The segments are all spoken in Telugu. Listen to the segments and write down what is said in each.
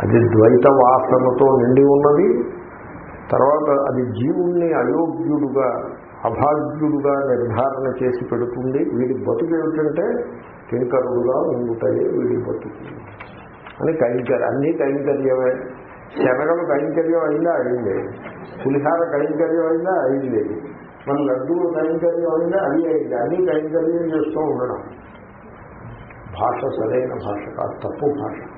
అది ద్వైత వాసనతో నిండి ఉన్నది. తర్వాత అది జీవుణ్ణి అయోగ్యుడుగా అభాగ్యుడుగా నిర్ధారణ చేసి పెడుతుంది. వీడి బతుకు ఏమిటంటే కింకరుడుగా ఉండుతాయి వీడి బతుకు. అని కైంకర్యం అన్నీ కైంకర్యమే. శనగలు కైంకర్యం అయిందా అయింది. పులిహార కైంకర్యం అయిందా అయింది. మన లడ్డూలు కైంకర్యం అయిందా అది అయింది. అన్నీ కైంకర్యం చేస్తూ ఉండడం. భాష సరైన భాష కాదు తప్పు భాష.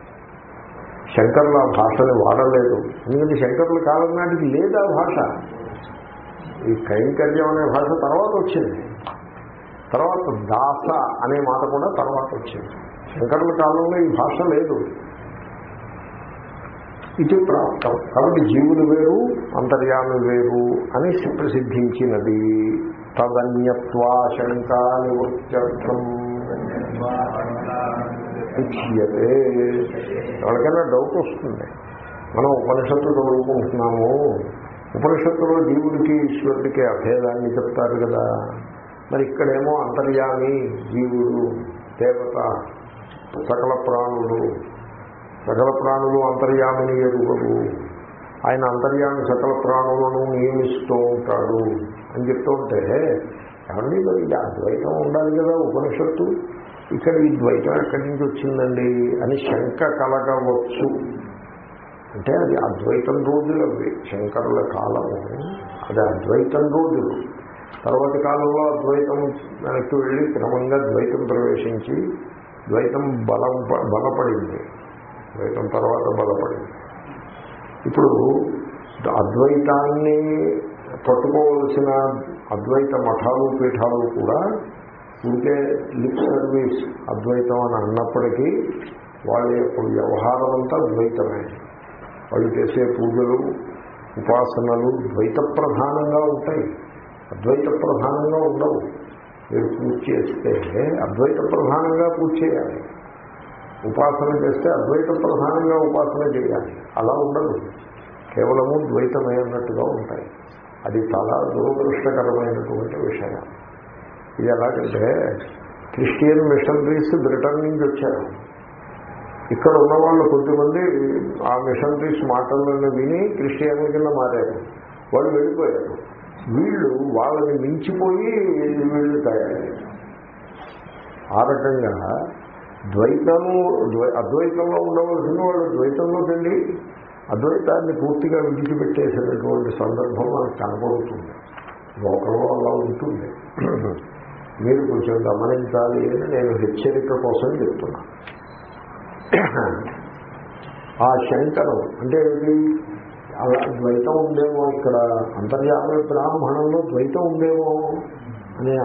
శంకర్లు ఆ భాషని వాడలేదు. ఎందుకంటే శంకర్ల కాలం నాటికి లేదు ఆ భాష. ఈ కైంకర్యం అనే భాష తర్వాత వచ్చింది. తర్వాత దాస అనే మాట కూడా తర్వాత వచ్చింది. శంకరుల కాలంలో ఈ భాష లేదు. ఇది ప్రాప్తం. కాబట్టి జీవులు వేరు అంతర్యామి వేరు అని ప్రసిద్ధించినది. తదన్యత్వాశంకా నివృత్యర్థం ఉచ్యతే ఎవరికైనా డౌట్ వస్తుంది. మనం ఉపనిషత్తు చదువుకుంటున్నాము. ఉపనిషత్తులో జీవుడికి ఈశ్వరుడికి అభేదాన్ని చెప్తారు కదా. మరి ఇక్కడేమో అంతర్యామి జీవుడు దేవత సకల ప్రాణులు. సకల ప్రాణులు అంతర్యామిని ఎరుగరు. ఆయన అంతర్యామి సకల ప్రాణులను నియమిస్తూ ఉంటాడు అని చెప్తూ ఉంటే ఏమండి మరి ఇది అద్వైతం ఉండాలి కదా ఉపనిషత్తు? ఇక్కడ ఈ ద్వైతం ఎక్కడి నుంచి వచ్చిందండి అని శంక కలగవచ్చు. అంటే అది అద్వైతం రోజులు అవి శంకరుల కాలము అది. అద్వైతం రోజులు. తర్వాతి కాలంలో అద్వైతం వెనక్కి వెళ్ళి క్రమంగా ద్వైతం ప్రవేశించి ద్వైతం బలం బలపడింది. ద్వైతం తర్వాత బలపడింది. ఇప్పుడు అద్వైతాన్ని పట్టుకోవలసిన అద్వైత మఠాలు పీఠాలు కూడా ఇంకే లిప్ సర్వీస్ అద్వైతం అని అన్నప్పటికీ వాళ్ళ యొక్క వ్యవహారం అంతా ద్వైతమే. వాళ్ళు చేసే పూజలు ఉపాసనలు ద్వైత ప్రధానంగా ఉంటాయి. అద్వైత ప్రధానంగా ఉండవు. మీరు పూజ చేస్తే అద్వైత ప్రధానంగా పూజ చేయాలి. ఉపాసన చేస్తే అద్వైత ప్రధానంగా ఉపాసన చేయాలి. అలా ఉండదు. కేవలము ద్వైతమే అన్నట్టుగా ఉంటాయి. అది చాలా దురదృష్టకరమైనటువంటి విషయం. ఇది ఎలాగంటే క్రిస్టియన్ మిషనరీస్ బ్రిటన్ నుంచి వచ్చారు. ఇక్కడ ఉన్న వాళ్ళు కొద్దిమంది ఆ మిషనరీస్ మాటలను విని క్రిస్టియన్ కింద మారారు. వాళ్ళు వెళ్ళిపోయారు. వీళ్ళు వాళ్ళని మించిపోయి వీళ్ళు తయారయ్యారు. ఆ రకంగా ద్వైతము అద్వైతంలో ఉండవలసిన వాళ్ళు ద్వైతంలోకి వెళ్ళి అద్వైతాన్ని పూర్తిగా విడిచిపెట్టేసినటువంటి సందర్భం మనకు కనపడుతుంది లోకంలో అలా ఉంటుంది. మీరు కొంచెం గమనించాలి అని నేను హెచ్చరిక కోసం చెప్తున్నా. ఆ శంకరం అంటే ఏంటి అలా ద్వైతం ఉందేమో ఇక్కడ అంతర్జాతీయ బ్రాహ్మణంలో ద్వైతం ఉందేమో అనే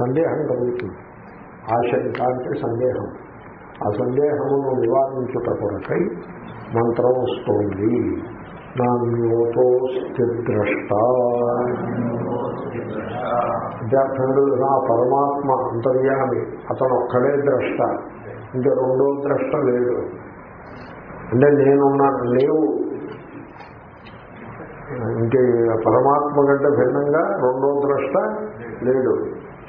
సందేహం కలుగుతుంది. ఆ శంక అంటే సందేహం. ఆ సందేహమును నివారించుట కొరకై మంత్రం వస్తోంది. నాణ్యోతోస్తి స్థిద్రష్ట విద్యార్థులు నా పరమాత్మ అంతర్యామి. అతను ఒక్కడే ద్రష్ట. ఇంకా రెండో ద్రష్ట లేడు అంటే నేనున్నాను లేవు. ఇంకే పరమాత్మ కంటే భిన్నంగా రెండో ద్రష్ట లేడు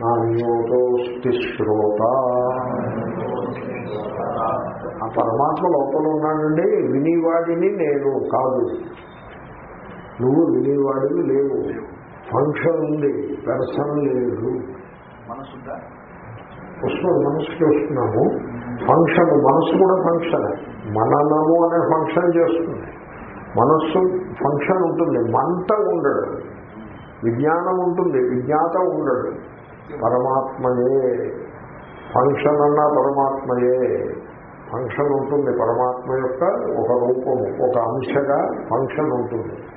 నాణ్యోతోస్తి శ్రోత. ఆ పరమాత్మ లోపల ఉన్నానండి వినివాడిని నేను కాదు. నువ్వు వినివాడివి లేవు. ఫంక్షన్ ఉంది పెర్సన్ లేదు. వస్తుంది మనసుకి వస్తున్నాము. ఫంక్షన్ మనసు కూడా ఫంక్షన్. మననము అనే ఫంక్షన్ చేస్తుంది. మనస్సు ఫంక్షన్ ఉంటుంది. మంట ఉండడు. విజ్ఞానం ఉంటుంది. విజ్ఞాత ఉండడు. పరమాత్మయే. ఫంక్షన్ అన్నా పరమాత్మయే. ఫంక్షన్ ఉంటుంది. పరమాత్మ యొక్క ఒక రూపము ఒక అంశగా ఫంక్షన్ ఉంటుంది.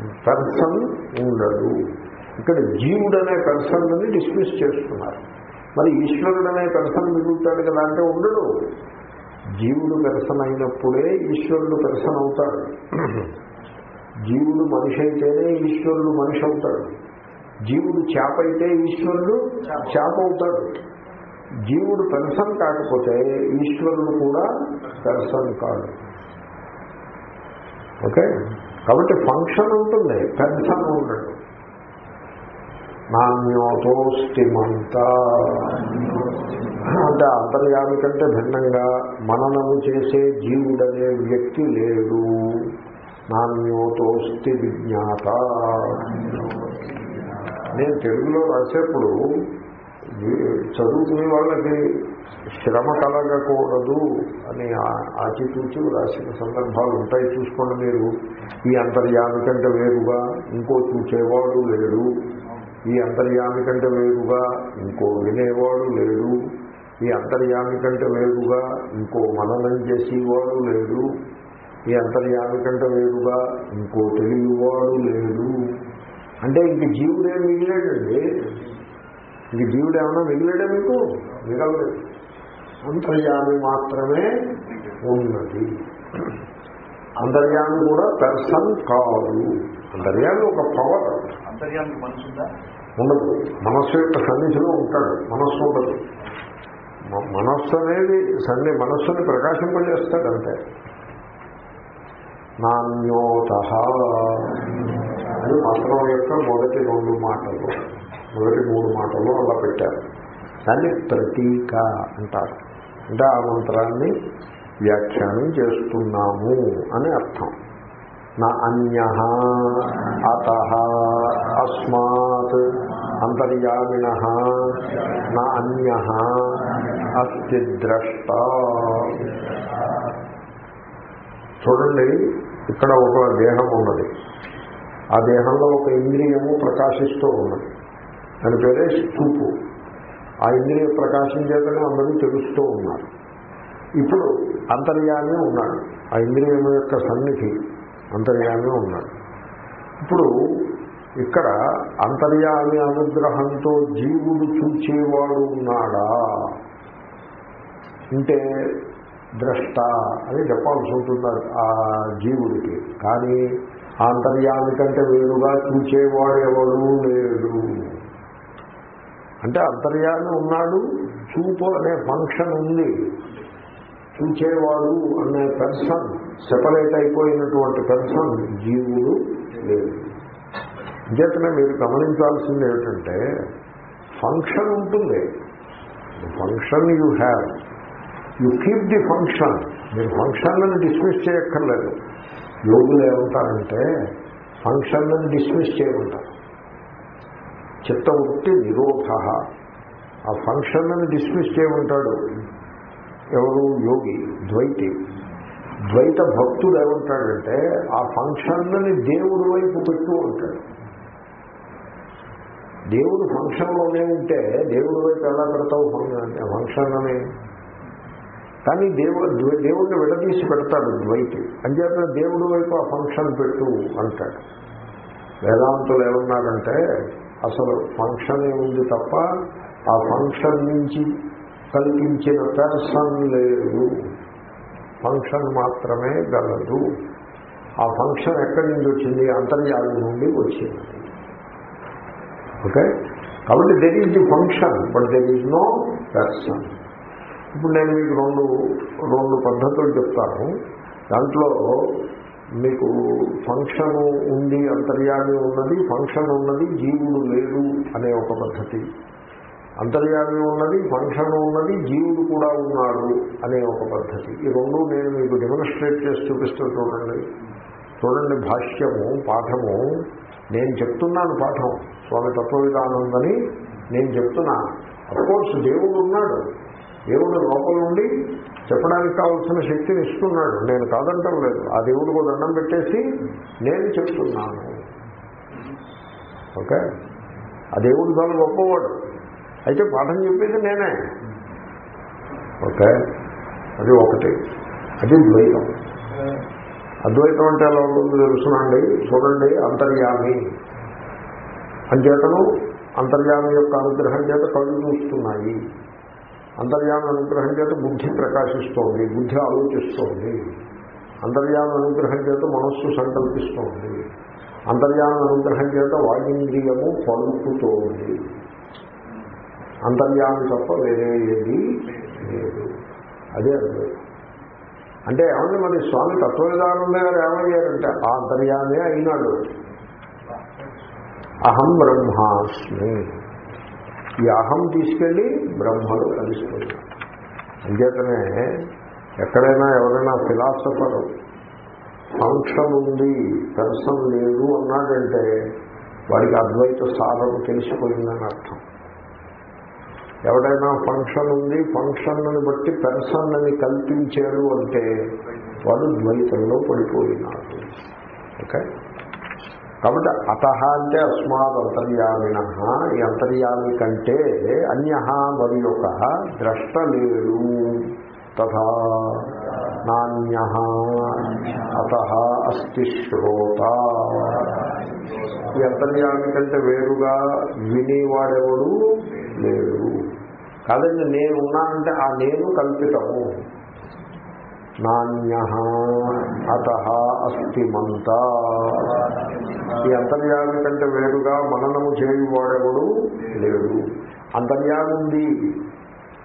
పర్సన్ ఉండడు. ఇక్కడ జీవుడు అనే పర్సన్ అని డిస్మిస్ చేస్తున్నారు. మరి ఈశ్వరుడు అనే పర్సన్ మిగులుతాడు కదా అంటే ఉండడు. జీవుడు పెర్సన్ అయినప్పుడే ఈశ్వరుడు పెర్సన్ అవుతాడు. జీవుడు మనిషి అయితేనే ఈశ్వరుడు మనిషి అవుతాడు. జీవుడు చేప అయితే ఈశ్వరుడు చేప. అవుతాడు. జీవుడు పెర్సన్ కాకపోతే ఈశ్వరుడు కూడా పెర్సన్ కాదు ఓకే? కాబట్టి ఫంక్షన్ ఉంటుంది పెర్సన్ ఉండడు నాణ్యోతోస్తిమంత అంటే అంతర్యామి కంటే భిన్నంగా మననము చేసే జీవుడనే వ్యక్తి లేడు. నాణ్యోతోస్తి విజ్ఞాత. నేను తెలుగులో రాసేప్పుడు చదువుకునే వాళ్ళకి శ్రమ కలగకూడదు అని ఆచితూచి రాసిన సందర్భాలు ఉంటాయి. చూసుకోండి మీరు. ఈ అంతర్యామి కంటే వేరుగా ఇంకో చూచేవాడు లేడు. ఈ అంతర్యామి కంటే వేరుగా ఇంకో వినేవాడు లేడు. ఈ అంతర్యామి కంటే వేరుగా ఇంకో మననం చేసేవాడు లేడు. ఈ అంతర్యామి కంటే వేరుగా ఇంకో తెలియవాడు లేడు. అంటే ఇంక జీవుడే మిగిలాడండి. ఇంక జీవుడు ఏమైనా మిగిలాడా మీకు? మిగలలేదు అంతర్యామి మాత్రమే ఉన్నది. అంతర్యామి కూడా పర్సన్ కాదు. అంతర్యామి ఒక పవర్ ఉందా? ఉండదు. మనస్సు యొక్క సన్నిధిలో ఉంటాడు. మనస్సు ఉండదు. మనస్సు అనేది సన్ని మనస్సుని ప్రకాశింపజేస్తాడు అంతే. నాణ్యోత. అది మంత్రం యొక్క మొదటి రెండు మాటలు మొదటి మూడు మాటలు అలా పెట్టారు. దాన్ని ప్రతీక అంటారు. అంటే ఆ మంత్రాన్ని వ్యాఖ్యానం చేస్తున్నాము అని అర్థం. నా అన్య అత అస్మాత్ అంతర్యామిణ నా అన్య అస్తి ద్రష్ట. చూడండి ఇక్కడ ఒక దేహం ఉన్నది. ఆ దేహంలో ఒక ఇంద్రియము ప్రకాశిస్తూ ఉన్నది. దాని పేరే స్థూపు. ఆ ఇంద్రియ ప్రకాశం చేతనే అందరూ తెలుస్తూ ఉన్నారు. ఇప్పుడు అంతర్యామే ఉన్నాడు. ఆ ఇంద్రియం యొక్క సన్నిధి అంతర్యామే ఉన్నాడు. ఇప్పుడు ఇక్కడ అంతర్యామి అనుగ్రహంతో జీవుడు చూచేవాడు ఉన్నాడా? అంటే ద్రష్ట అని చెప్పాల్సి ఉంటుంది ఆ జీవుడికి? కానీ ఆ అంతర్యామి కంటే వేరుగా చూచేవాడు ఎవడూ లేడు. అంటే అంతర్యామి ఉన్నాడు చూపు అనే ఫంక్షన్ ఉంది. చూచేవాడు అనే పెర్సన్ సెపరేట్ అయిపోయినటువంటి పెర్సన్ జీవుడు లేదు. అంచేతనే మీరు గమనించాల్సింది ఏమిటంటే ఫంక్షన్ ఉంటుంది. Function you have you keep the function మీరు ఫంక్షన్లను డిస్మిస్ చేయక్కర్లేదు. యోగులు ఏమంటారంటే ఫంక్షన్లను డిస్మిస్ చేయమంటారు. చిత్తవృత్తి నిరోధ. ఆ ఫంక్షన్లను డిస్మిస్ చేయమంటాడు. ఎవరు? యోగి ద్వైతి. ద్వైత భక్తుడు ఏమంటాడంటే ఆ ఫంక్షన్లని దేవుడి వైపు పెట్టు అంటాడు. దేవుడు ఫంక్షన్లోనే ఉంటే దేవుడి వైపు ఎలా పెడతావు ఫంక్షన్ అని కానీ దేవుడు దేవుడిని విడదీసి పెడతాడు ద్వైతి. అంచేత దేవుడి వైపు ఆ ఫంక్షన్ పెట్టు అంటాడు. వేదాంతులు ఏమన్నారంటే అసలు ఫంక్షన్ ఏముంది తప్ప ఆ ఫంక్షన్ నుంచి కల్పించిన పెర్సన్ లేదు ఫంక్షన్ మాత్రమే గలదు. ఆ ఫంక్షన్ ఎక్కడి నుంచి వచ్చింది? అంతర్యామి నుండి వచ్చింది. ఓకే? కాబట్టి there is the function but there is no person ఇప్పుడు నేను మీకు రెండు రెండు పద్ధతులు చెప్తాను. దాంట్లో మీకు ఫంక్షన్ ఉంది అంతర్యామి ఉన్నది ఫంక్షన్ ఉన్నది జీవుడు లేడు అనే ఒక పద్ధతి. అంతర్యామి ఉన్నది ఫంక్షన్ ఉన్నది జీవుడు కూడా ఉన్నాడు అనే ఒక పద్ధతి. ఈ రెండు నేను మీకు డెమోన్స్ట్రేట్ చేసి చూపిస్తూ చూడండి. చూడండి భాష్యము పాఠము. నేను చెప్తున్నాను పాఠం. స్వామి తత్వవిధానందని నేను చెప్తున్నాను అఫ్కోర్స్ దేవుడు ఉన్నాడు. దేవుడు లోపల నుండి చెప్పడానికి కావాల్సిన శక్తిని ఇస్తున్నాడు. నేను కాదంటం లేదు. ఆ దేవుడికి దండం పెట్టేసి నేను చెప్తున్నాను. ఓకే? ఆ దేవుడు చాలా గొప్పవాడు. అయితే పాఠం చెప్పేది నేనే. ఓకే? అది ఒకటి. అది ద్వైతం. అద్వైతం అంటే ఎలా ఉంటుందో తెలుసునండి. చూడండి అంతర్యామి. అంచేతను అంతర్యామి యొక్క అనుగ్రహం చేత కళ్ళు చూస్తున్నాయి అంతర్యామి అనుగ్రహం చేత బుద్ధి ప్రకాశిస్తోంది బుద్ధి ఆలోచిస్తోంది. అంతర్యామి అనుగ్రహం చేత మనస్సు సంకల్పిస్తోంది. అంతర్యామి అనుగ్రహం చేత వాగింద్రియము పలుకుతోంది. అంతర్యామి తప్ప వేరే ఏది లేదు. అదే అద్వైతం అంటే ఏమండి మరి స్వామి తత్వవిధానంద గారు ఏమయ్యారంటే ఆ అంతర్యామే అయినాడు. అహం బ్రహ్మాస్మి. ఈ అహం తీసుకెళ్ళి బ్రహ్మలో కలిసిపోయింది అంచేతనే ఎక్కడైనా ఎవరైనా ఫిలాసఫర్ ఫంక్షన్ ఉంది పెర్సన్ లేదు అన్నాడంటే వాడికి అద్వైత సారం తెలిసిపోయిందని అర్థం. ఎవడైనా ఫంక్షన్ ఉంది ఫంక్షన్ని బట్టి పెర్సన్ అని కల్పించాడు అంటే వాడు ద్వైతంలో పడిపోయినాడు. ఓకే? కాబట్టి అత అంటే అస్మాత్ అంతర్యామిన. ఈ అంతర్యామి కంటే అన్య మరి ఒక ద్రష్ట లేడు తథా నాణ్య అత అస్తి శ్రోత. ఈ అంతర్యామి కంటే వేరుగా వినేవాడెవడు లేడు. కాదండి నేనున్నానంటే ఆ నేను కల్పితము. నాణ్య అత అస్తి మంత. ఈ అంతర్యామి కంటే వేరుగా మననము చేయువాడెవడు లేడు. అంతర్యామి ఉంది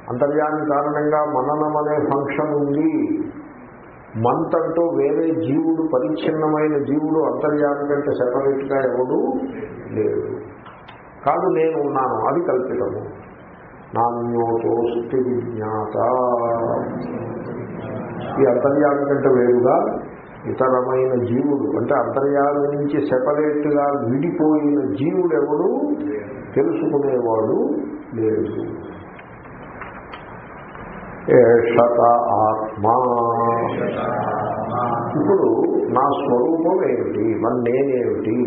అంతర్యామి కారణంగా మననం అనే ఫంక్షన్ ఉంది. మంత్ వేరే జీవుడు పరిచ్ఛిన్నమైన జీవుడు అంతర్యామి కంటే సెపరేట్గా ఎవడు లేడు. కాదు నేను ఉన్నాను. అది కల్పితము. నాణ్యోతోస్తి విజ్ఞాత. ఈ అంతర్యామి కంటే వేరుగా ఇతరమైన జీవుడు అంటే అంతర్యామి నుంచి సెపరేట్గా విడిపోయిన జీవుడు ఎవడు తెలుసుకునేవాడు లేడు ఏషత ఆత్మా? ఇప్పుడు నా స్వరూపం ఏమిటి? మరి నేనేమిటి?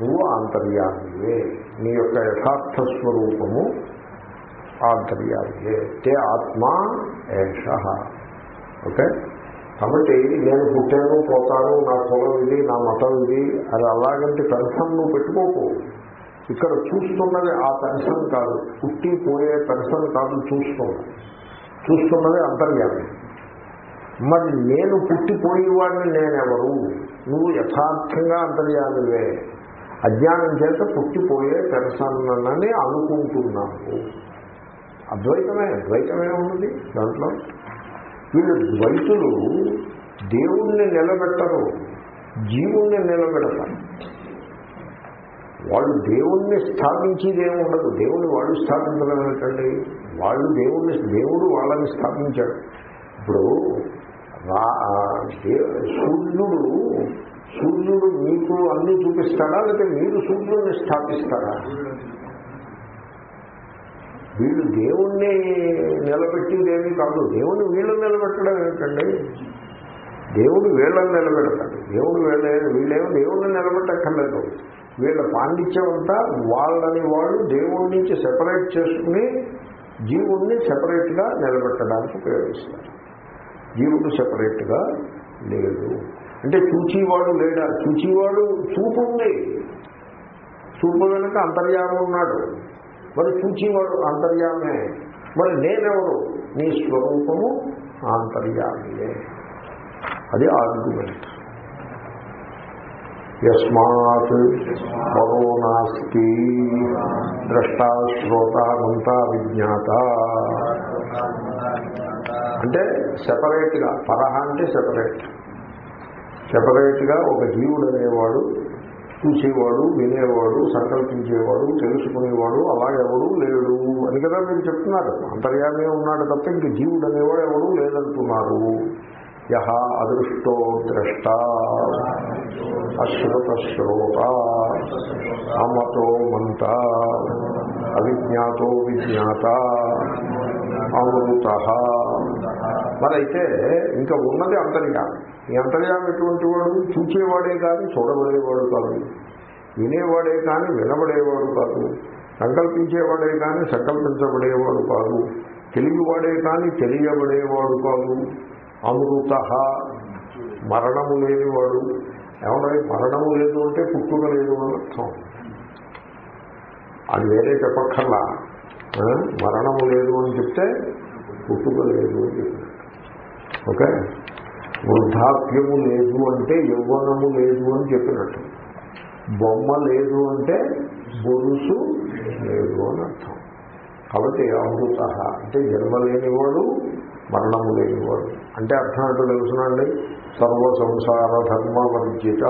నువ్వు ఆంతర్యామియే నీ యొక్క యథార్థ స్వరూపము ఆంతర్యామియే తే ఆత్మా ఏష. ఓకే? కాబట్టి నేను పుట్టాను పోతాను నా కులం ఇది నా మతం ఇది అది అలాగంటే పెన్షన్ నువ్వు పెట్టుకోకు. ఇక్కడ చూస్తున్నది ఆ పెన్షన్ కాదు. పుట్టి పోయే పెన్షన్ కాదు చూస్తున్నది. చూస్తున్నది అంతర్యామి. మరి నేను పుట్టిపోయేవాడిని నేనెవరు? నువ్వు యథార్థంగా అంతర్యామివే. అజ్ఞానం చేత పుట్టిపోయే పెరసన్నని అనుకుంటున్నావు. అద్వైతమే ద్వైతమే ఉన్నది దాంట్లో. వీళ్ళు ద్వైతులు దేవుణ్ణి నిలబెట్టరు జీవుణ్ణి నిలబెడతారు. వాళ్ళు దేవుణ్ణి స్థాపించేది ఏమి ఉండదు. దేవుణ్ణి వాళ్ళు స్థాపించడం ఏంటండి? వాళ్ళు దేవుణ్ణి దేవుడు వాళ్ళని స్థాపించాడు. ఇప్పుడు సూర్యుడు సూర్యుడు మీకు అన్ని చూపిస్తాడా? లేకపోతే మీరు సూర్యుడిని స్థాపిస్తారా? వీళ్ళు దేవుణ్ణి నిలబెట్టిందేమీ కాదు. దేవుణ్ణి వీళ్ళని నిలబెట్టడం ఏమిటండి? దేవుడు వీళ్ళని నిలబెడతాడు. దేవుడు వీళ్ళ వీళ్ళేమో దేవుణ్ణి నిలబెట్టక్కర్లేదు. వీళ్ళ పాండిత్యం అంతా వాళ్ళని వాళ్ళు దేవుడి నుంచి సెపరేట్ చేసుకుని జీవుణ్ణి సెపరేట్గా నిలబెట్టడానికి ఉపయోగిస్తారు. జీవుడు సెపరేట్గా లేడు. అంటే చూచేవాడు లేడా? చూచేవాడు చూపు ఉంది చూపు వెనుక అంతర్యామం ఉన్నాడు. మరి చూచేవాడు అంతర్యామే. మరి నేనెవరు? నీ స్వరూపము ఆంతర్యామియే అది ఆర్గ్యుమెంట్ యస్మాత్ మరో నాస్తి ద్రష్ట శ్రోత మంత విజ్ఞాత. అంటే సెపరేట్గా పరహ అంటే సెపరేట్ సెపరేట్గా ఒక జీవుడు అనేవాడు చూసేవాడు వినేవాడు సంకల్పించేవాడు తెలుసుకునేవాడు అలాగెవడు లేడు అని కదా మీరు చెప్తున్నారు. అంతర్యామే ఉన్నాడు తప్ప ఇంక జీవుడు అనేవాడు ఎవడు లేదంటున్నారు. యహ అదృష్టో ద్రష్ట అశ్రుత శ్రోత అమతో మంత అవిజ్ఞాతో విజ్ఞాత అమృత. మరి అయితే ఇంకా ఉన్నది అంతర్యామి. ఈ అంతర్యామి ఎటువంటి వాడు? చూచేవాడే కానీ చూడబడేవాడు కాదు. వినేవాడే కానీ వినబడేవాడు కాదు. సంకల్పించేవాడే కానీ సంకల్పించబడేవాడు కాదు. తెలియవాడే కానీ తెలియబడేవాడు కాదు. అమృత మరణము లేనివాడు. ఏమన్నా మరణము లేదు అంటే పుట్టుక లేదు అని అర్థం. అది వేరే చెప్పక్కర్లా? మరణము లేదు అని చెప్తే పుట్టుక లేదు అని ఓకే? వృద్ధాప్యము లేదు అంటే యౌవనము లేదు అని చెప్పినట్టు. బొమ్మ లేదు అంటే బొరుసు లేదు అని అర్థం. కాబట్టి అమృత అంటే జన్మ లేనివాడు మరణము లేనివాడు. అంటే అర్థం అంటే తెలుసునండి సర్వ సంసార ధర్మ వర్జిత.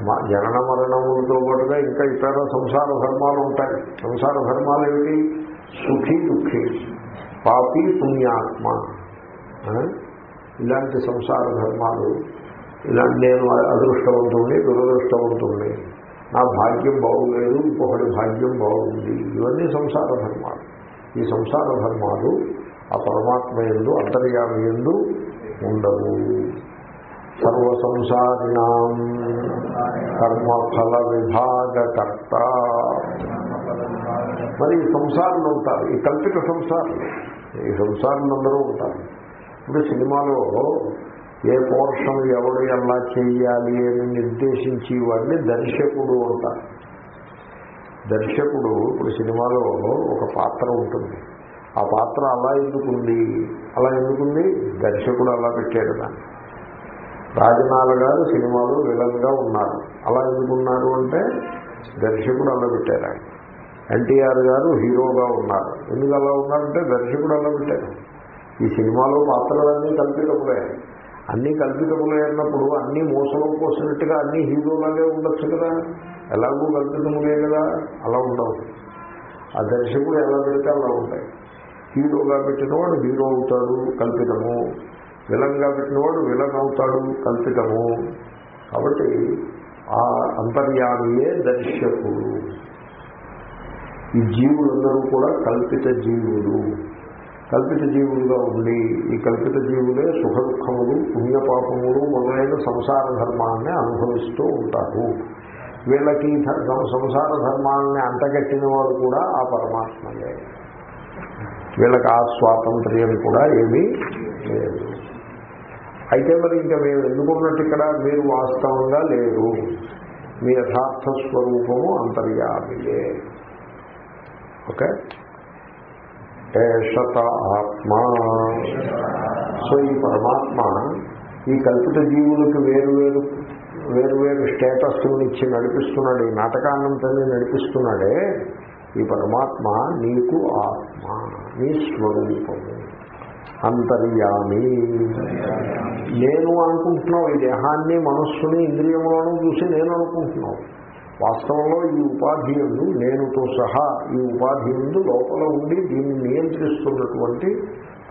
మ- జనన మరణములతో పాటుగా ఇంకా ఇతర సంసార ధర్మాలు ఉంటాయి. సంసార ధర్మాలు ఏమిటి? సుఖీ దుఃఖీ పాపి పుణ్యాత్మ. ఇలాంటి సంసార ధర్మాలు ఇలాంటి నేను అదృష్టవంతుణ్ణి దురదృష్టవంతుణ్ణి నా భాగ్యం బాగులేదు ఇంకొకటి భాగ్యం బాగుంది ఇవన్నీ సంసార ధర్మాలు. ఈ సంసార ధర్మాలు ఆ పరమాత్మ ఎందు అంతర్యామి ఎందు ఉండవు. సర్వ సంసారిణాం కర్మఫల విభాగకర్త మరి ఈ సంసారులు ఉంటారు ఈ కల్పిత సంసారులు ఈ సంసారులు అందరూ ఉంటారు. ఇప్పుడు సినిమాలో ఏ పోర్షన్ ఎవడు ఎలా చేయాలి అని నిర్దేశించి వాడిని దర్శకుడు అంటారు. దర్శకుడు ఇప్పుడు సినిమాలో ఒక పాత్ర ఉంటుంది. ఆ పాత్ర అలా ఎందుకుంది? అలా ఎందుకుంది? దర్శకుడు అలా పెట్టాడు దాన్ని. రాజనాల గారు సినిమాలో విలన్గా ఉన్నారు. అలా ఎందుకున్నారు అంటే దర్శకుడు అలా పెట్టారు ఆయన. ఎన్టీఆర్ గారు హీరోగా ఉన్నారు. ఎందుకు అలా ఉన్నారంటే దర్శకుడు అలా పెట్టారు. ఈ సినిమాలో పాత్రలన్నీ కల్పితములే. అన్నీ కల్పితములే అన్నప్పుడు అన్నీ మోసలో పోసినట్టుగా అన్నీ హీరోలాగే ఉండొచ్చు కదా? ఎలాగూ కల్పితములే కదా? అలా ఉండవు. ఆ దర్శకుడు ఎలా పెడితే అలా ఉంటాయి. హీరోగా పెట్టినవాడు హీరో అవుతాడు కల్పితము. విలన్గా పెట్టినవాడు విలన్ అవుతాడు కల్పితము. కాబట్టి ఆ అంతర్యామియే దర్శకుడు. ఈ జీవులందరూ కూడా కల్పిత జీవులు. కల్పిత జీవులుగా ఉండి ఈ కల్పిత జీవులే సుఖ దుఃఖములు పుణ్యపాపములు మొదలైన సంసార ధర్మాన్ని అనుభవిస్తూ ఉంటారు. వీళ్ళకి సంసార ధర్మాన్ని అంటగట్టిన వాడు కూడా ఆ పరమాత్మయే. వీళ్ళకి ఆ స్వాతంత్ర్యం కూడా ఏమీ లేదు. అయితే మరి ఇంకా మేము ఎందుకున్నట్టు ఇక్కడ? మీరు వాస్తవంగా లేరు. మీ యథార్థ స్వరూపము అంతర్యామిలే. ఓకే? ఏషత ఆత్మ. సో ఈ పరమాత్మ ఈ కల్పిత జీవులకు వేరు వేరు వేరు వేరు స్టేటస్ని ఇచ్చి నడిపిస్తున్నాడు ఈ నాటకాన్నంతని నడిపిస్తున్నాడే ఈ పరమాత్మ నీకు ఆత్మ నీ స్వరూపము. అంతర్యామి. నేను అనుకుంటున్నావు ఈ దేహాన్ని మనస్సుని ఇంద్రియములను చూసి నేను అనుకుంటున్నావు. వాస్తవంలో ఈ ఉపాధి ఎందు నేనుతో సహా ఈ ఉపాధి ఎందు లోపల ఉండి దీన్ని నియంత్రిస్తున్నటువంటి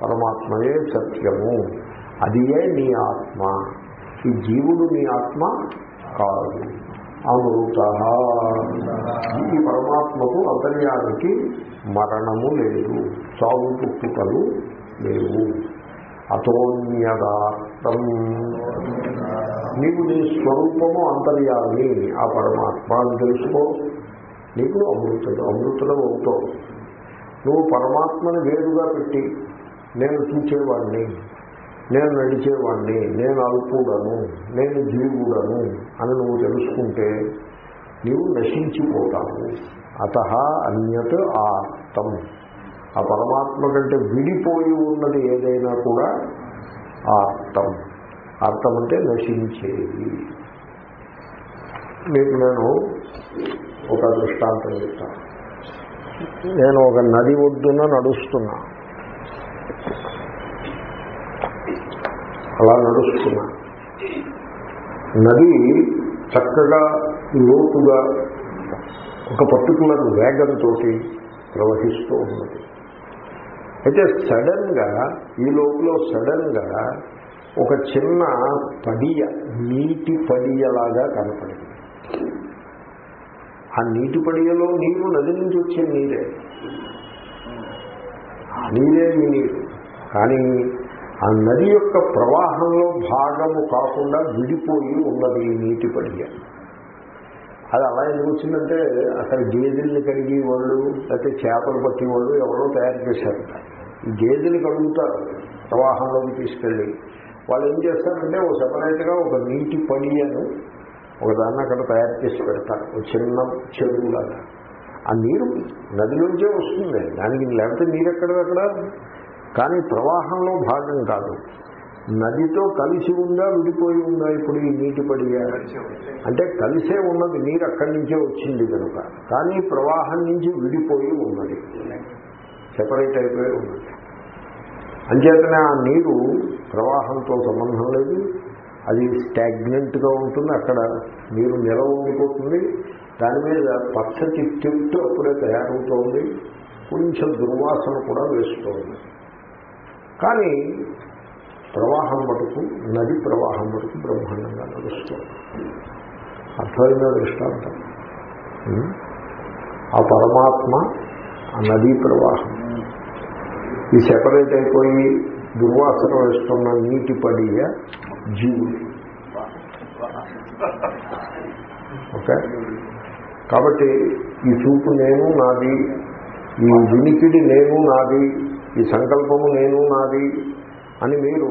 పరమాత్మయే సత్యము. అదియే నీ ఆత్మ. ఈ జీవుడు నీ ఆత్మ కాదు. అమృత ఈ పరమాత్మకు అంతర్యానికి మరణము లేదు. చావు పుట్టుకలు లేవు. అతోన్యదార్థం. నీకు నీ స్వరూపము అంతర్యామి ఆ పరమాత్మ అని తెలుసుకో. నీకు అమృతుడు అమృతుడు అవుతావు నువ్వు పరమాత్మని వేరుగా పెట్టి నేను చూచేవాడిని నేను నడిచేవాడిని నేను అల్పుడను నేను జీవుడను అని నువ్వు తెలుసుకుంటే నీవు నశించిపోతావు. అత అన్యత్ ఆర్తం. ఆ పరమాత్మ కంటే విడిపోయి ఉన్నది ఏదైనా కూడా ఆత్తం అర్థం అంటే నశించేది. మీకు నేను ఒక దృష్టాంతం చెప్తాను నేను ఒక నది ఒడ్డున నడుస్తున్నా. అలా నడుస్తున్నా. నది చక్కగా లోతుగా ఒక పర్టికులర్ వేగంతో ప్రవహిస్తూ ఉన్నది. అయితే సడన్గా ఈ లోపల సడన్గా ఒక చిన్న పడియ నీటి పడియలాగా కనపడింది. ఆ నీటి పడియలో నీరు నది నుంచి వచ్చే నీరే. నీరే మీ నీరు. కానీ ఆ నది యొక్క ప్రవాహంలో భాగము కాకుండా విడిపోయి ఉన్నది ఈ నీటి పడియ. అది అలా ఎందుకు వచ్చిందంటే అక్కడ గేదెల్ని కడిగి వాళ్ళు లేకపోతే చేపలు పట్టి వాళ్ళు ఎవరో తయారు చేశారట. గేదెలు కడుగుతారు ప్రవాహంలోకి తీసుకెళ్ళి. వాళ్ళు ఏం చేస్తారంటే ఒక సెపరేట్గా ఒక నీటి పడియను ఒక దాన్ని అక్కడ తయారు చేసి పెడతారు. ఒక చిన్న చెరువులాగా. ఆ నీరు నదిలోంచే వస్తుంది. దానికి లేకపోతే నీరు ఎక్కడక్కడ కానీ ప్రవాహంలో భాగం కాదు. నదితో కలిసి ఉందా విడిపోయి ఉందా ఇప్పుడు ఈ నీటి పడియ? అంటే కలిసే ఉన్నది నీరు అక్కడి నుంచే వచ్చింది కనుక. కానీ ప్రవాహం నుంచి విడిపోయి ఉన్నది. సెపరేట్ అయిపోయి ఉన్నది. అంచేతనే ఆ నీరు ప్రవాహంతో సంబంధం లేదు. అది స్టాగ్నెంట్గా ఉంటుంది. అక్కడ నీరు నిలవ ఉండిపోతుంది. దాని మీద పచ్చటి తిట్టు అప్పుడే తయారవుతోంది. కొంచెం దుర్వాసన కూడా వేస్తోంది. కానీ ప్రవాహం మటుకు నది ప్రవాహం మటుకు బ్రహ్మాండంగా నడుస్తుంది. అర్థమైన దృష్టాంతం. ఆ పరమాత్మ ఆ నదీ ప్రవాహం. ఈ సెపరేట్ అయిపోయి దుర్వాసన వేస్తున్న నీటి పడియ జీవుడు. ఓకే? కాబట్టి ఈ చూపు నేను నాది ఈ వినికిడి నేను నాది ఈ సంకల్పము నేను నాది అని మీరు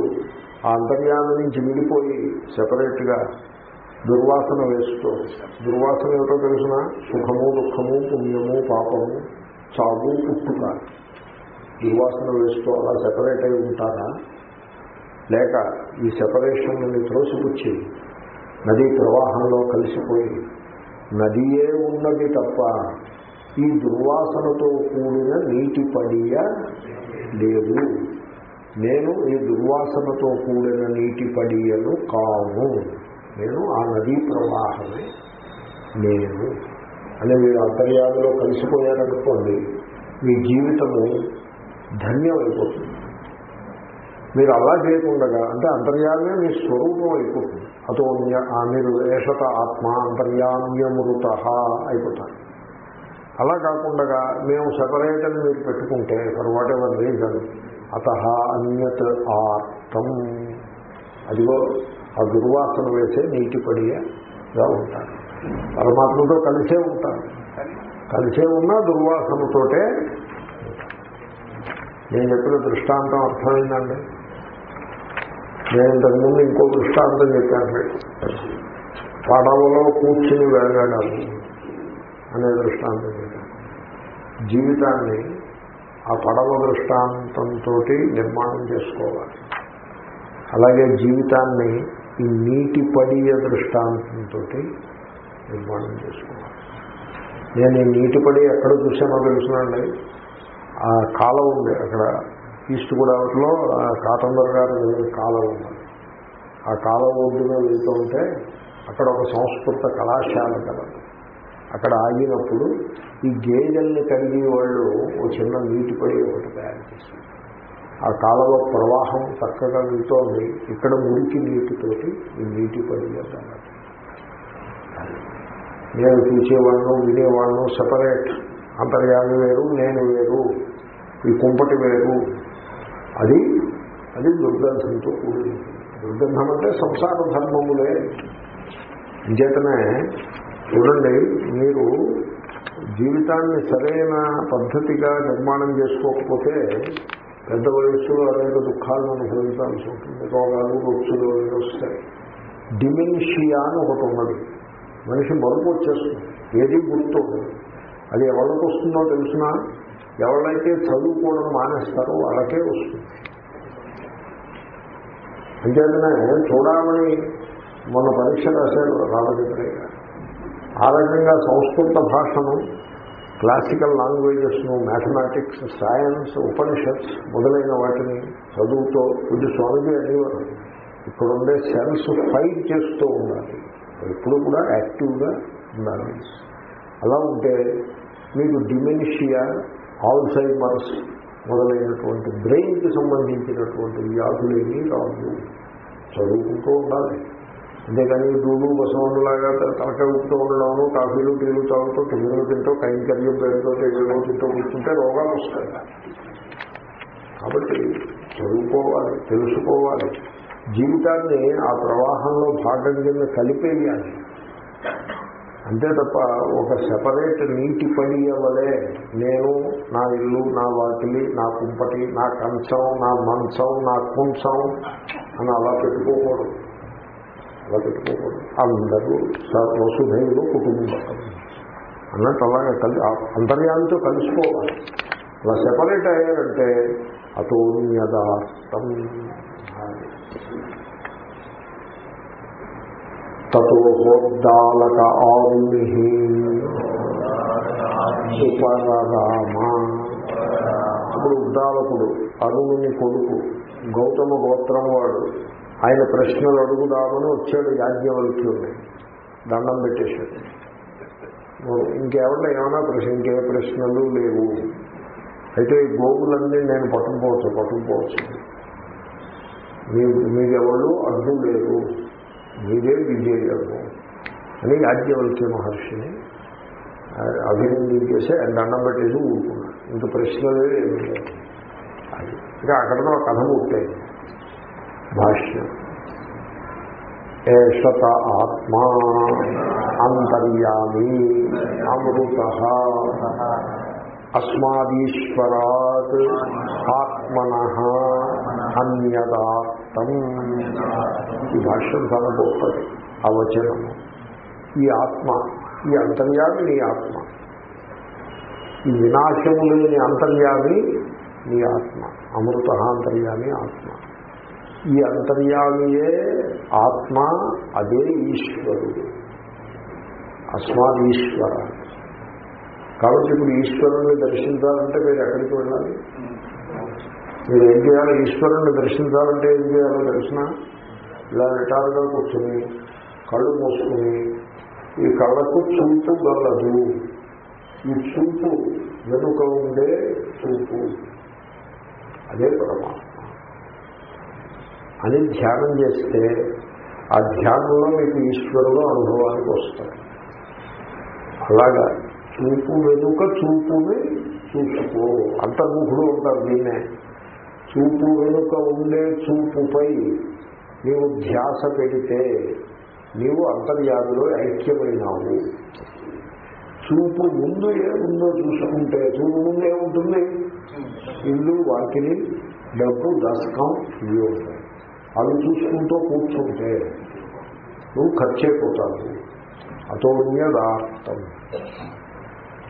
ఆ అంతర్యామి నుంచి విడిపోయి సెపరేట్గా దుర్వాసన వేస్తూ దుర్వాసన ఏమిటో తెలిసిన? సుఖము దుఃఖము పుణ్యము పాపము చావు పుట్టుక. దుర్వాసన వేస్తూ అలా సెపరేట్ అయి ఉంటారా లేక ఈ సెపరేషన్ నుండి త్రోసిపుచ్చి నదీ ప్రవాహంలో కలిసిపోయి నదియే ఉన్నది తప్ప ఈ దుర్వాసనతో కూడిన నీటి పడియ లేదు. నేను ఈ దుర్వాసనతో కూడిన నీటి పడియను కాను. నేను ఆ నదీ ప్రవాహమే నేను. అని మీరు అంతర్యామిలో కలిసిపోయారనుకోండి మీ జీవితము ధన్యమైపోతుంది. మీరు అలా చేయకుండా అంటే అంతర్యామే మీ స్వరూపం అయిపోతుంది అతో మీరు ఏషత ఆత్మ అంతర్యామ్యమృత అయిపోతారు. అలా కాకుండా మేము సెపరేట్ అని మీరు పెట్టుకుంటే ఫర్ వాట్ ఎవర్ రీజన్ అత అన్యత్ ఆర్తం. అదిగో ఆ దుర్వాసన వేసే నీటి పడియగా ఉంటారు. పరమాత్మతో కలిసే ఉంటారు. కలిసే ఉన్నా దుర్వాసనతోటే నేను చెప్పిన దృష్టాంతం అర్థమైందండి? నేను ఇంతకుముందు ఇంకో దృష్టాంతం చెప్పాను. పడవలో కూర్చుని వెళ్ళడాలి అనే దృష్టాంతం చెప్పాను. జీవితాన్ని ఆ పడవ దృష్టాంతంతో నిర్మాణం చేసుకోవాలి. అలాగే జీవితాన్ని ఈ నీటి పడియ దృష్టాంతంతో నిర్మాణం చేసుకోవాలి. నేను ఈ నీటి పడి ఎక్కడ చూసానో తెలుసునండి? కాలం ఉంది. అక్కడ ఈస్ట్ గోదావరిలో కాటంబర్ గారు కాలం ఉంది. ఆ కాలం ఒడ్డున వెళ్తూ ఉంటే అక్కడ ఒక సంస్కృత కళాశాల కలదు. అక్కడ ఆగినప్పుడు ఈ గేదెల్ని కలిగి వాళ్ళు ఓ చిన్న నీటి పడి ఒకటి తయారు చేశారు. ఆ కాలంలో ప్రవాహం చక్కగా వెళ్తోంది. ఇక్కడ మురికి నీటితోటి ఈ నీటి పడి అన్నట్టు నేను చూసేవాళ్ళను వినేవాళ్ళను సపరేట్ అంతర్యామి వేరు నేను వేరు. ఈ కుంపటి వేరు. అది అది దుర్గంధంతో కూడి దుర్గంధం అంటే సంసార ధర్మములే. అంచేతనే చూడండి మీరు జీవితాన్ని సరైన పద్ధతిగా నిర్మాణం చేసుకోకపోతే పెద్ద వయస్సులో అనేక దుఃఖాలను అనుభవించాల్సి ఉంటుంది. రోగాలు రొచ్చులు అవి వస్తాయి. డిమెన్షియా అని ఒకటి ఉన్నది. మనిషి మరుపు వచ్చేస్తుంది. ఏది గుర్తు అది ఎవరికి వస్తుందో తెలిసినా ఎవరైతే చదువుకోవడం మానేస్తారో వాళ్ళకే వస్తుంది. అంచేతనే చూడమని మొన్న పరీక్ష రాశారు రామచంద్రయ్య ఆ రకంగా సంస్కృత భాషను క్లాసికల్ లాంగ్వేజెస్ను మ్యాథమెటిక్స్ సైన్స్ ఉపనిషత్స్ మొదలైన వాటిని చదువుతో కొంచెం స్వామిజీ అనేవారు. ఇక్కడ ఉండే సెన్స్ ఫైట్ చేస్తూ ఉండాలి. ఎప్పుడు కూడా యాక్టివ్గా ఉండాలి. అలా ఉంటే మీకు డిమెన్షియా ఆల్సైమర్స్ మొదలైనటువంటి బ్రెయిన్కి సంబంధించినటువంటి వ్యాధులేమీ రావు. చదువుకుంటూ ఉండాలి. అంతేకాని డూడు బసవన్లాగా తలకాయ ఊపుతూ ఉండడం కాఫీలు టీలు తాగుతూ టిఫిన్లు తింటూ కైంకర్యం పేరుతో ఏదో తింటూ కూర్చుంటే రోగాలు వస్తాయి. కాబట్టి చదువుకోవాలి తెలుసుకోవాలి. జీవితాన్ని ఆ ప్రవాహంలో భాగం కింద కలిపేయాలి. అంతే తప్ప ఒక సెపరేట్ నీటి పడియ వలె నేను నా ఇల్లు నా వాకిలి నా కుంపటి నా కంచం నా మంచం నా కుంచం అని అలా పెట్టుకోకూడదు. అలా పెట్టుకోకూడదు. అందరూ స- వసుధైలు కుటుంబం. అన్నట్టు అలాగే కలిసి అంతర్యాలతో కలిసిపోవాలి. అలా సెపరేట్ అయ్యారంటే అతోన్యదార్థం. తతోహోద్దాలక ఆరుణి ఉపరరామ. ఇప్పుడు ఉద్దాలకుడు అరుణుని కొడుకు గౌతమ గోత్రం వాడు ఆయన ప్రశ్నలు అడుగుదామని వచ్చాడు యాజ్ఞవల్క్యుడిని దండం పెట్టేశాడు. ఇంకెవరిలో ఏమైనా ప్రశ్న ఇంకే ప్రశ్నలు లేవు. అయితే ఈ గోవులన్నీ నేను పట్టుకుపోవచ్చు పట్టుకుపోవచ్చు. మీ మీకెవరు అడ్డు లేరు. మీరే విజయము అని యాజ్ఞవల్క్య మహర్షిని ఆ, అభినందించేసి ఆయన దండం పెట్టేసి ఊరుకున్నాడు ఇంక ప్రశ్నలే ఏమీ లేవు అది ఇంకా అక్కడతో కథ పూర్తయింది భాష్యం ఏషత ఆత్మా అంతర్యామి అమృత అస్మాదీశ్వరాత్ ఆత్మన అన్యదాత్తం ఈ భాష్యం చాలా గొప్పది. ఆ వచనము ఈ ఆత్మ ఈ అంతర్యామి నీ ఆత్మ. ఈ వినాశము లేని అంతర్యామి నీ ఆత్మ. అమృత అంతర్యామి ఆత్మ. ఈ అంతర్యామియే ఆత్మ అదే ఈశ్వరుడు. అస్మాత్ ఈశ్వర. కాబట్టి ఇప్పుడు ఈశ్వరుణ్ణి దర్శించాలంటే మీరు ఎక్కడికి వెళ్ళాలి? మీరు ఏం చేయాలి? ఈశ్వరుణ్ణి దర్శించాలంటే ఏం చేయాలో దర్శన ఇలా నిటారుగా కూర్చుని కళ్ళు మూసుకుని ఈ కళ్ళకు చూపు గలదు. ఈ చూపు వెనుక ఉండే చూపు. అదే పరమాత్మ. అని ధ్యానం చేస్తే ఆ ధ్యానంలో మీకు ఈశ్వరుడు అనుభవానికి వస్తాడు. అలాగా చూపు వెనుక చూపుని చూసుకో. అంతర్ముఖుడు ఉంటారు దీన్నే. చూపు వెనుక ఉండే చూపుపై నీవు ధ్యాస పెడితే నీవు అంతర్యామిలో ఐక్యమైనావు. చూపు ముందు ఏముందో చూసుకుంటే చూపు ముందు ఏముంటుంది ఇల్లు వాకిలి డబ్బు దశకం ఇవి ఉంటాయి అవి చూసుకుంటూ కూర్చుంటే నువ్వు ఖర్చు అయిపోతావు అతోన్యదార్థం.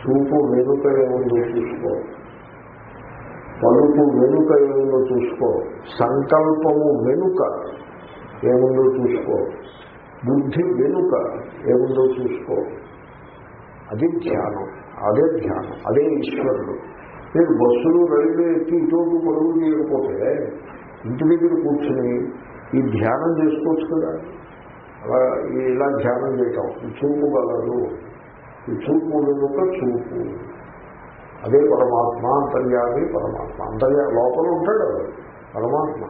చూపు వెనుక ఏముందో చూసుకో. పలుపు వెనుక ఏముందో చూసుకో. సంకల్పము వెనుక ఏముందో చూసుకో. బుద్ధి వెనుక ఏముందో చూసుకో. అది ధ్యానం అదే ధ్యానం అదే ఈశ్వరుడు. మీరు బస్సులు రైలు ఎక్కి ఇటువంటి పొడుగు చేయకపోతే ఇంటి దగ్గర కూర్చుని ఈ ధ్యానం చేసుకోవచ్చు కదా? అలా ఇలా ధ్యానం చేయటం. చూపు గలదు ఈ చూపు వెనుక చూపు. అదే పరమాత్మ అంతర్యామి పరమాత్మ. అంతర్యా లోపల ఉంటాడు పరమాత్మ.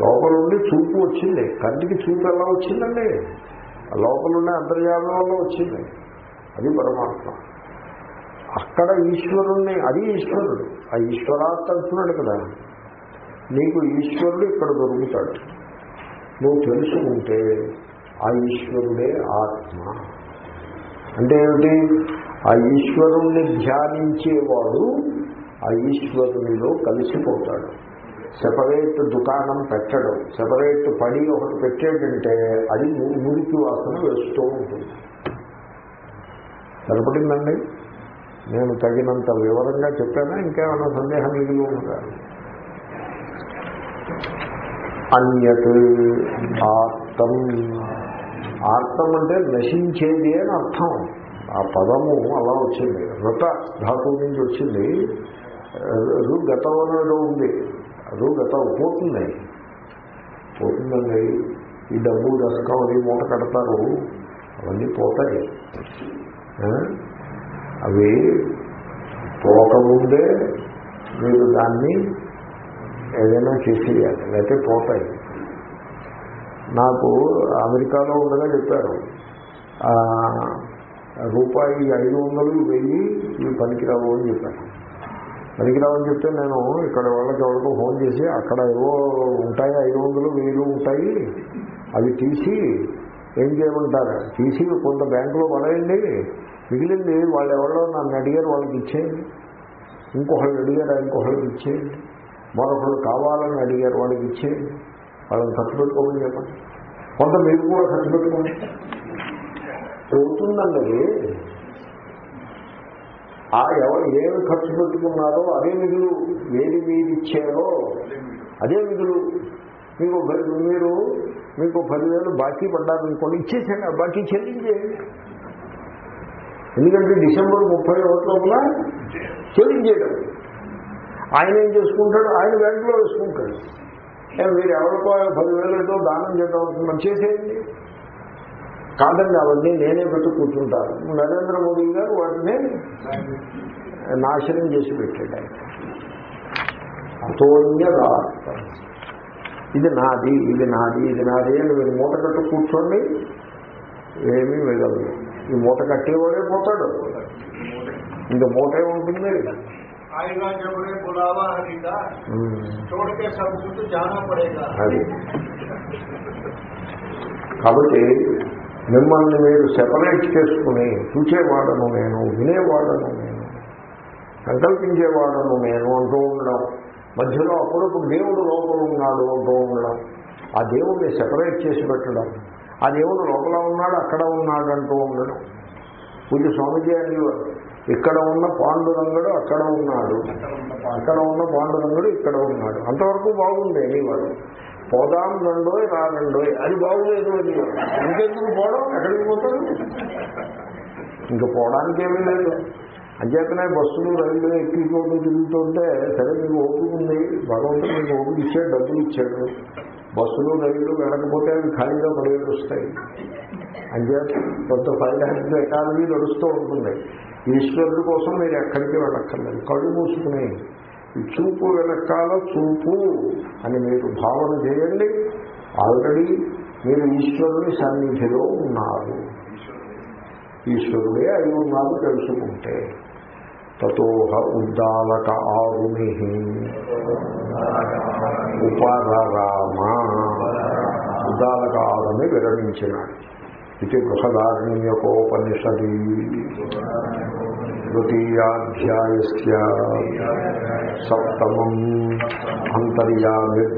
లోపల ఉండి చూపు వచ్చింది. కంటికి చూపు ఎలా వచ్చిందండి? ఆ లోపల ఉండే అంతర్యామి వల్ల వచ్చింది. అది పరమాత్మ. అక్కడ ఈశ్వరుణ్ణి అది ఈశ్వరుడు. ఆ ఈశ్వరాత్ అంటున్నాడు కదా. నీకు ఈశ్వరుడు ఇక్కడ దొరుకుతాడు. నువ్వు తెలుసుకుంటే ఆ ఈశ్వరుడే ఆత్మ. అంటే ఏమిటి? ఆ ఈశ్వరుణ్ణి ధ్యానించేవాడు ఆ ఈశ్వరునిలో కలిసిపోతాడు. సెపరేట్ దుకాణం పెట్టడం సెపరేట్ పడి ఒకటి పెట్టేటంటే అది మురికి వాసన వేస్తూ ఉంటుంది. సరిపడిందండి? నేను తగినంత వివరంగా చెప్పానా? ఇంకేమైనా సందేహం మిగిలి ఉందా అన్యత్ ఆర్తం ఆర్తం అంటే నశించేది అని అర్థం. ఆ పదము అలా వచ్చింది. రత ధాతువు నుంచి వచ్చింది. రు గతం అనేది ఉంది. రు గతం పోతుంది. పోతుందండి. ఈ డబ్బు దశకం అది మూట కడతారు. అవన్నీ పోతాయి. అవి పోకముందే మీరు దాన్ని ఏదైనా చేసేయాలి. లేకపోతే పోతాయి. నాకు అమెరికాలో ఉండగా చెప్పారు. రూపాయి ఐదు వందలు వెయ్యి ఇవి పనికిరావు అని చెప్పాను పనికిరావని చెప్తే నేను ఇక్కడ వాళ్ళకి ఎవరికో ఫోన్ చేసి అక్కడ ఏవో ఉంటాయి ఐదు వందలు వెయ్యిలు ఉంటాయి అవి తీసి ఏం చేయమంటారు? తీసి కొంత బ్యాంకులో పడేయండి. మిగిలింది వాళ్ళు ఎవరో నన్ను అడిగారు వాళ్ళకి ఇచ్చేయండి. ఇంకొకళ్ళు అడిగారు ఇంకొకళ్ళకి ఇచ్చేయండి. మరొకళ్ళు కావాలని అడిగారు వాళ్ళకి ఇచ్చేయండి. వాళ్ళని ఖర్చు పెట్టుకోమని చెప్పండి. కొంత మీరు కూడా ఖర్చు పెట్టుకోండి. పోతుందండి అది. ఆ ఎవరు ఏమి ఖర్చు పెట్టుకున్నారో అదే మిగులు ఏది మీరు ఇచ్చారో అదే మిగులు మీకు పది- మీరు మీకు పదివేలు బాకీ పడ్డారనుకోండి ఇచ్చేసాను బాకీ చెల్లించేయండి. ఎందుకంటే డిసెంబర్ ముప్పై ఒకటి లోపల చెల్లించేయడం. ఆయన ఏం చేసుకుంటాడు? ఆయన బ్యాంకులో వేసుకుంటాడు. మీరు ఎవరికో పదివేలు దానం చేద్దాం చేసేయండి. కాదండి అవన్నీ నేనే పెట్టి కూర్చుంటాను. నరేంద్ర మోడీ గారు వాటిని నాశనం చేసి పెట్టాడు ఆయన. అతోన్య ఇది నాది ఇది నాది ఇది నాది అని మీరు మూట కట్టు కూర్చోండి. ఏమీ మిగలదు. ఈ మూట కట్టేవాడే పోతాడు. ఇంకా మూటే ఉంటుంది. आएगा जब रे बुलावा हरि का ఉమ్. छोड़ के सब कुछ जाना पड़ेगा అది కాబట్టి మిమ్మల్ని మీరు సెపరేట్ చేసుకుని చూచేవాడను నేను వినేవాడను నేను సంకల్పించేవాడను నేను అంటూ ఉండడం మధ్యలో అప్పుడప్పుడు దేవుడు లోపల ఉన్నాడు అంటూ ఉండడం ఆ దేవుడిని సెపరేట్ చేసి పెట్టడం ఆ దేవుడు లోపల ఉన్నాడు అక్కడ ఉన్నాడు అంటూ ఉండడం పూజ స్వామిజీ అనేవారు ఇక్కడ ఉన్న పాండురంగుడు అక్కడ ఉన్నాడు. అక్కడ ఉన్న పాండురంగుడు ఇక్కడ ఉన్నాడు. అంతవరకు బాగుంది అనేవారు పోదాం రెండోయ్ రా రెండోయ్. అది బాగులేదు అది ఇంకెందుకు పోవడం ఎక్కడికి పోతారు? ఇంక పోవడానికి ఏమీ లేదు. అంచేతనే బస్సులు రైళ్ళు ఎక్కిపోతూ తిరుగుతుంటే సరే మీకు ఓపిక ఉంది. భగవంతుడు మీకు ఓపిక ఇచ్చాడు డబ్బులు ఇచ్చాడు. బస్సులు రైళ్ళు వెళ్ళకపోతే అవి ఖాళీగా పడేవి వస్తాయి. అంటే కొంత ఫైనాన్స్ ఎకానమీ నడుస్తూ ఉంటుంది. ఈశ్వరుడి కోసం మీరు ఎక్కడికి వెళ్ళక్కర్లేదు. కళ్ళు మూసుకుని చూపు వెనకాల చూపు అని మీరు భావన చేయండి. ఆల్రెడీ మీరు ఈశ్వరుని సన్నిధిలో ఉన్నారు. ఈశ్వరుడే అయి ఉన్నారు తెలుసుకుంటే. తతోహ ఉద్దాలక ఆరుని ఉపరరామ ఉద్దాలక ఆరుని విరమించినాడు. इति बृहदारण्यकोपनिषदि। तृतीयाध्यायस्य सप्तमम् अन्तर्यामिब्राह्मणम्।